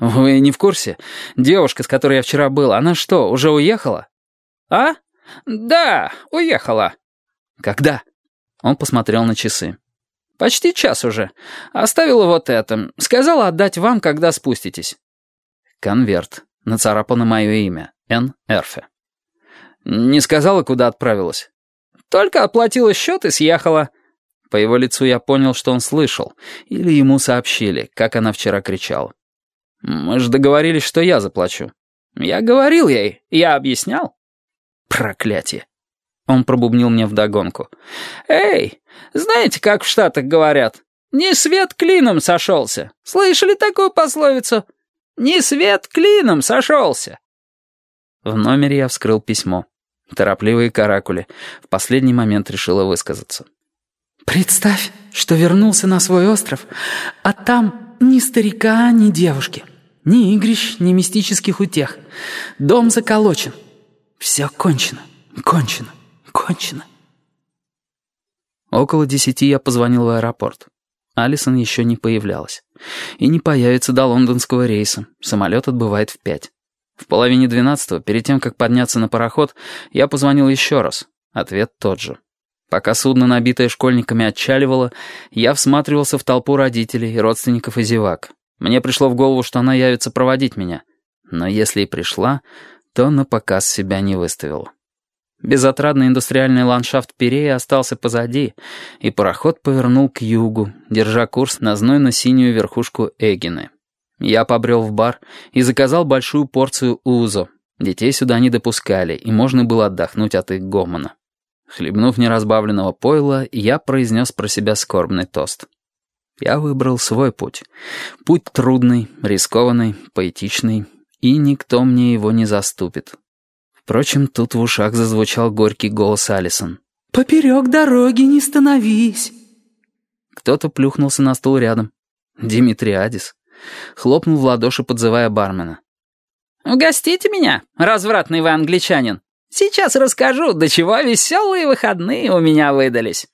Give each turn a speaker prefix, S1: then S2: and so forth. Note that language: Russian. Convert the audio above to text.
S1: Вы не в курсе? Девушка, с которой я вчера был, она что, уже уехала?
S2: А? Да, уехала.
S1: Когда? Он посмотрел на часы.
S2: Почти час уже. Оставила вот это. Сказала отдать вам, когда спуститесь.
S1: Конверт. Нацарапано мое имя. Н. Эрфе. Не сказала, куда отправилась?
S2: Только оплатила счет и съехала.
S1: По его лицу я понял, что он слышал. Или ему сообщили, как она вчера кричала. Мы же договорились, что я заплачу.
S2: Я говорил ей, я объяснял.
S1: Проклятие. Он пробубнил мне вдогонку.
S2: «Эй, знаете, как в Штатах говорят? Не свет клином сошелся. Слышали такую пословицу? Не свет клином сошелся».
S1: В номере я вскрыл письмо. Торопливые каракули. В последний момент решила высказаться.
S3: «Представь, что вернулся на свой остров, а там ни старика, ни девушки, ни игрищ, ни мистических утех. Дом заколочен. Все кончено, кончено, кончено».
S1: Около десяти я позвонил в аэропорт. Алисон еще не появлялась. И не появится до лондонского рейса. Самолет отбывает в пять. В половине двенадцатого, перед тем, как подняться на пароход, я позвонил еще раз. Ответ тот же. Пока судно, набитое школьниками, отчаливало, я всматривался в толпу родителей, родственников и зевак. Мне пришло в голову, что она явится проводить меня. Но если и пришла, то на показ себя не выставила. Безотрадный индустриальный ландшафт Пирея остался позади, и пароход повернул к югу, держа курс на знойно-синюю верхушку Эгины. Я побрел в бар и заказал большую порцию узо. Детей сюда не допускали, и можно было отдохнуть от их гомона. Хлебнув неразбавленного пойла, я произнес про себя скорбный тост. Я выбрал свой путь. Путь трудный, рискованный, поэтичный, и никто мне его не заступит. Впрочем, тут в ушах зазвучал горький голос Алисон.
S3: «Поперек дороги не становись!»
S1: Кто-то плюхнулся на стул рядом. Димитриадис. Хлопнул в ладоши, подзывая бармена.
S2: «Угостите меня, развратный вы англичанин. Сейчас расскажу, до чего веселые выходные у меня выдались».